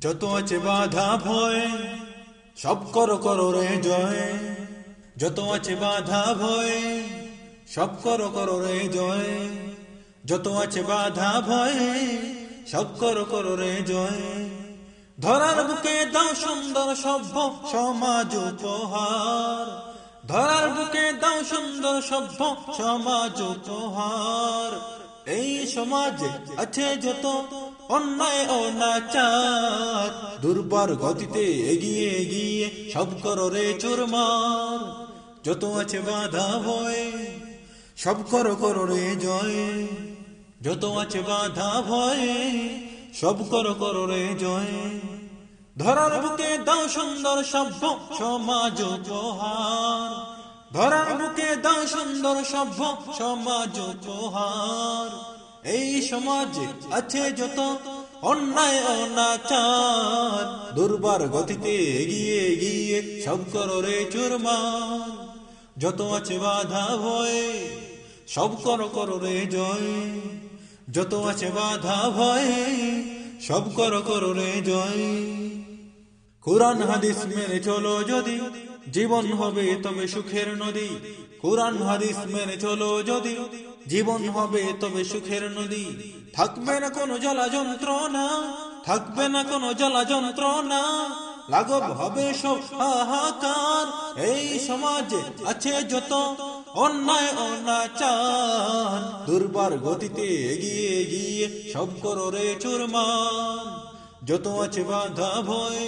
যত আছে বাধা ভয়, সব কর কর রে জয়। যত আছে বাধা ভয়, সব কর কর রে জয়। যত আছে বাধা ভয়, সব কর কর রে জয়। ধরার বুকে দাও সুন্দর সভ্য সমাজ উপহার। ধরার বুকে দাও সুন্দর সভ্য সমাজ উপহার। এই সমাজে আছে যত অন্যায় অনাচার। দুর্বার গতিতে এগিয়ে এগিয়ে সব করো চোরমার। যত আছে বাধা ভয়, সব করো করো জয়। যত আছে বাধা ভয়, সব করো করো রে জয়। ধরার বুকে দাও সুন্দর সভ্য সমাজ উপহার। ধরার বুকে দাও সুন্দর সভ্য সমাজ উপহার। সমাজে আছে যত, অন্যায় অনাচার দুর্বার গতিতে এগিয়ে এগিয়ে সব করো রে চুরমার। যত আছে বাধা ভয় সব করো করো রে জয়। যত আছে বাধা ভয় সব করো করো রে জয়। কোরআন হাদিস মেনে চলো যদি, জীবন হবে তবে সুখের নদী। কোরআন হাদিস মেনে চলো যদি জীবন হবে তবে সুখের নদী। থাকবে না কোনো জ্বালা যন্ত্রণা, থাকবে না কোনো জ্বালা যন্ত্রণা। লাঘব হবে সব হাহাকার, এই সমাজে আছে যত অন্যায় অনাচার। দুর্বার গতিতে এগিয়ে এগিয়ে সব করো রে চুরমান যত আছে বাধা ভয়,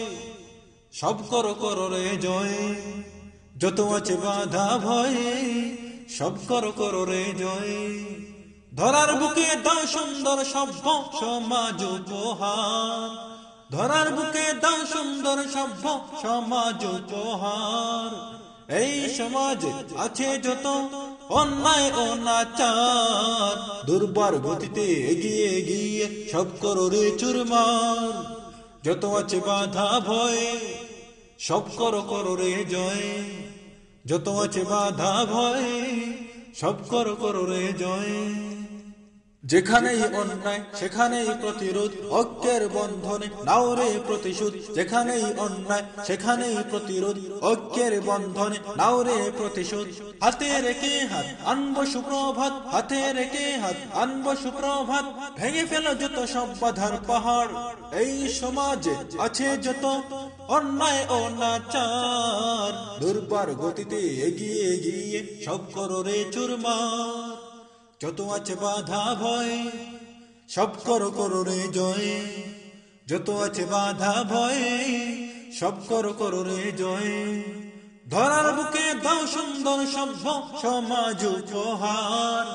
সব করো করো রে জয়। যত আছে বাধা ভয় সব করো করো রে জয়। ধরার বুকে দাও সুন্দর সভ্য সমাজ উপহার ধরার বুকে দাও সুন্দর সভ্য সমাজ উপহার এই সমাজ আছে যত অন্যায় অনাচার দুর্বার গতিতে এগিয়ে এগিয়ে সব করো রে চুরমার। যত আছে বাধা ভয় সব করো করো রে জয়। যত আছে বাধা ভয়, সব করো করো রে জয়। যেখানেই অন্যায়, সেখানেই প্রতিরোধ ঐক্যের বন্ধনে নাও রে প্রতিশোধ। যেখানেই অন্যায়, সেখানেই প্রতিরোধ ঐক্যের বন্ধনে নাও রে প্রতিশোধ। হাতে রেখে হাত, আনব সুপ্রভাত, হাতে রেখে হাত, আনব সুপ্রভাত। ভেঙে ফেল যত সব বাধার পাহাড়, এই সমাজে আছে যত অন্যায় অনাচার দুর্বার গতিতে এগিয়ে এগিয়ে সব করো রে চুরমার। যত আছে বাধা ভয়, সব করো করো রে জয়। যত আছে বাধা ভয়, সব করো করো রে জয়। ধরার বুকে দাও সুন্দর সভ্য সমাজ উপহার।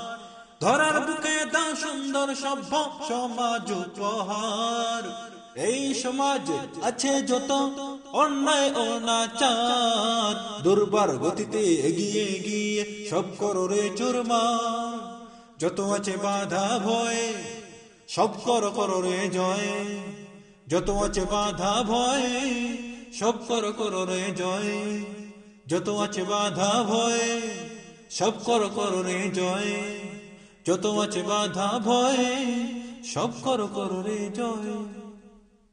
ধরার বুকে দাও সুন্দর সভ্য সমাজ উপহার। এই সমাজ আছে যত অন্যায় অনাচার। দুর্বার গতিতে এগিয়ে এগিয়ে সব করো রে চুরমার। যত আছে বাধা ভয়, সব কর কর রে জয়। যত আছে বাধা ভয়, সব কর কর রে জয়। যত আছে বাধা ভয়, সব কর কর রে জয়। যত আছে বাধা ভয়, সব কর কর রে জয়।